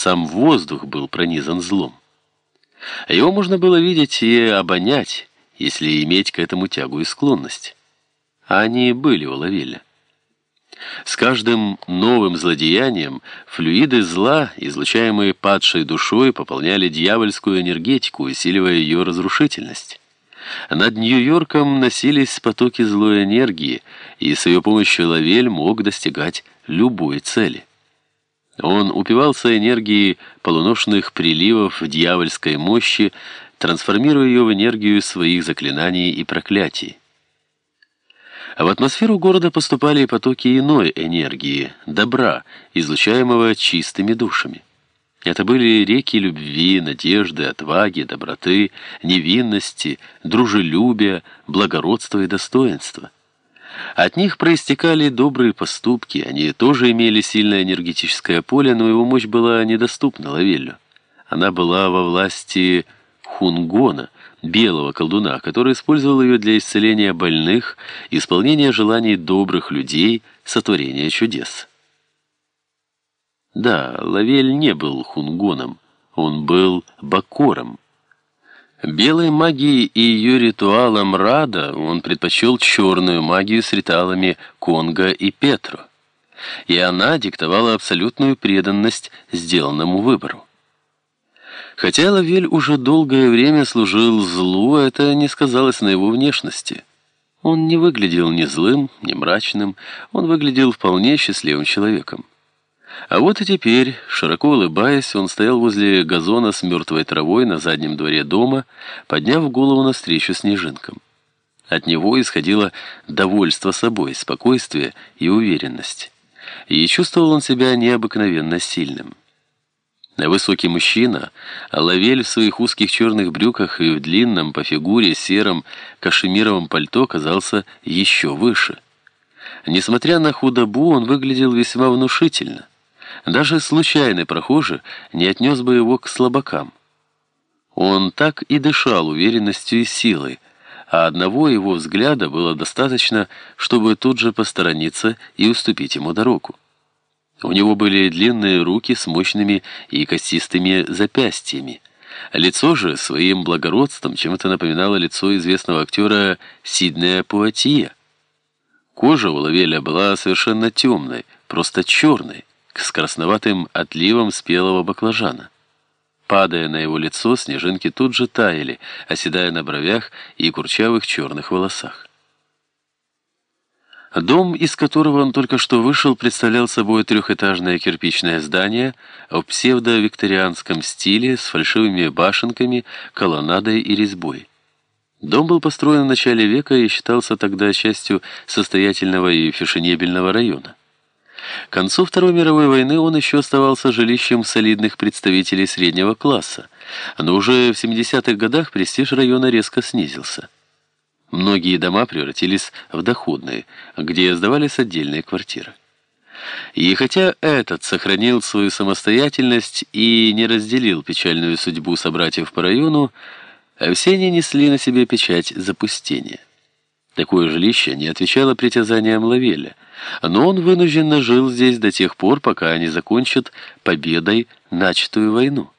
сам воздух был пронизан злом. Его можно было видеть и обонять, если иметь к этому тягу и склонность. А они были у Лавеля. С каждым новым злодеянием флюиды зла, излучаемые падшей душой, пополняли дьявольскую энергетику, усиливая ее разрушительность. Над Нью-Йорком носились потоки злой энергии, и с ее помощью Лавель мог достигать любой цели. Он упивался энергией полуношных приливов дьявольской мощи, трансформируя ее в энергию своих заклинаний и проклятий. В атмосферу города поступали потоки иной энергии, добра, излучаемого чистыми душами. Это были реки любви, надежды, отваги, доброты, невинности, дружелюбия, благородства и достоинства. От них проистекали добрые поступки, они тоже имели сильное энергетическое поле, но его мощь была недоступна Лавеллю. Она была во власти Хунгона, белого колдуна, который использовал ее для исцеления больных, исполнения желаний добрых людей, сотворения чудес. Да, Лавель не был хунгоном, он был бакором. Белой магии и ее ритуалам Рада он предпочел черную магию с ритуалами Конга и Петро. И она диктовала абсолютную преданность сделанному выбору. Хотя Лавель уже долгое время служил злу, это не сказалось на его внешности. Он не выглядел ни злым, ни мрачным, он выглядел вполне счастливым человеком. А вот и теперь, широко улыбаясь, он стоял возле газона с мертвой травой на заднем дворе дома, подняв голову навстречу снежинкам. От него исходило довольство собой, спокойствие и уверенность. И чувствовал он себя необыкновенно сильным. Высокий мужчина, Лавель в своих узких черных брюках и в длинном по фигуре сером кашемировом пальто казался еще выше. Несмотря на худобу, он выглядел весьма внушительно. Даже случайный прохожий не отнес бы его к слабакам. Он так и дышал уверенностью и силой, а одного его взгляда было достаточно, чтобы тут же посторониться и уступить ему дорогу. У него были длинные руки с мощными и костистыми запястьями. Лицо же своим благородством чем-то напоминало лицо известного актера Сиднея Пуатье. Кожа у Лавеля была совершенно темной, просто черной с красноватым отливом спелого баклажана. Падая на его лицо, снежинки тут же таяли, оседая на бровях и курчавых черных волосах. Дом, из которого он только что вышел, представлял собой трехэтажное кирпичное здание в псевдо-викторианском стиле с фальшивыми башенками, колоннадой и резьбой. Дом был построен в начале века и считался тогда частью состоятельного и фешенебельного района. К концу Второй мировой войны он еще оставался жилищем солидных представителей среднего класса, но уже в 70-х годах престиж района резко снизился. Многие дома превратились в доходные, где сдавались отдельные квартиры. И хотя этот сохранил свою самостоятельность и не разделил печальную судьбу собратьев по району, все они несли на себе печать запустения. Такое жилище не отвечало притязаниям Лавеля, но он вынужденно жил здесь до тех пор, пока не закончат победой начатую войну.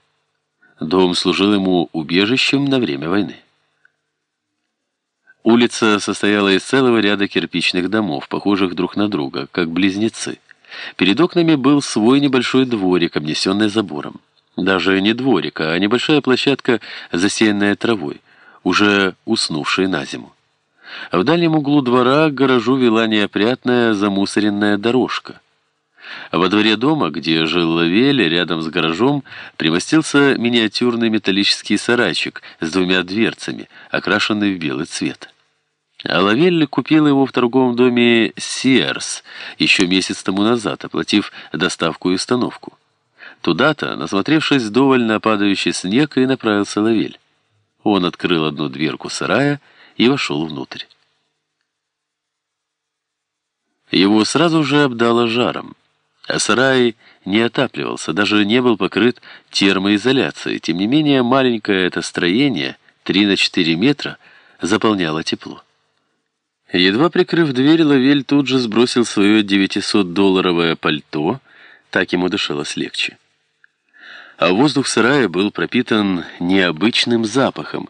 Дом служил ему убежищем на время войны. Улица состояла из целого ряда кирпичных домов, похожих друг на друга, как близнецы. Перед окнами был свой небольшой дворик, обнесенный забором. Даже не дворик, а небольшая площадка, засеянная травой, уже уснувшая на зиму. В дальнем углу двора к гаражу вела неопрятная замусоренная дорожка. Во дворе дома, где жил Лавель, рядом с гаражом, примостился миниатюрный металлический сарайчик с двумя дверцами, окрашенный в белый цвет. А Лавель купил его в торговом доме «Сиэрс» еще месяц тому назад, оплатив доставку и установку. Туда-то, насмотревшись вдоволь на падающий снег, и направился Лавель. Он открыл одну дверку сарая и вошел внутрь. Его сразу же обдало жаром. А сарай не отапливался, даже не был покрыт термоизоляцией. Тем не менее, маленькое это строение, 3 на 4 метра, заполняло тепло. Едва прикрыв дверь, Лавель тут же сбросил свое 900-долларовое пальто, так ему дышалось легче. а воздух сарая был пропитан необычным запахом,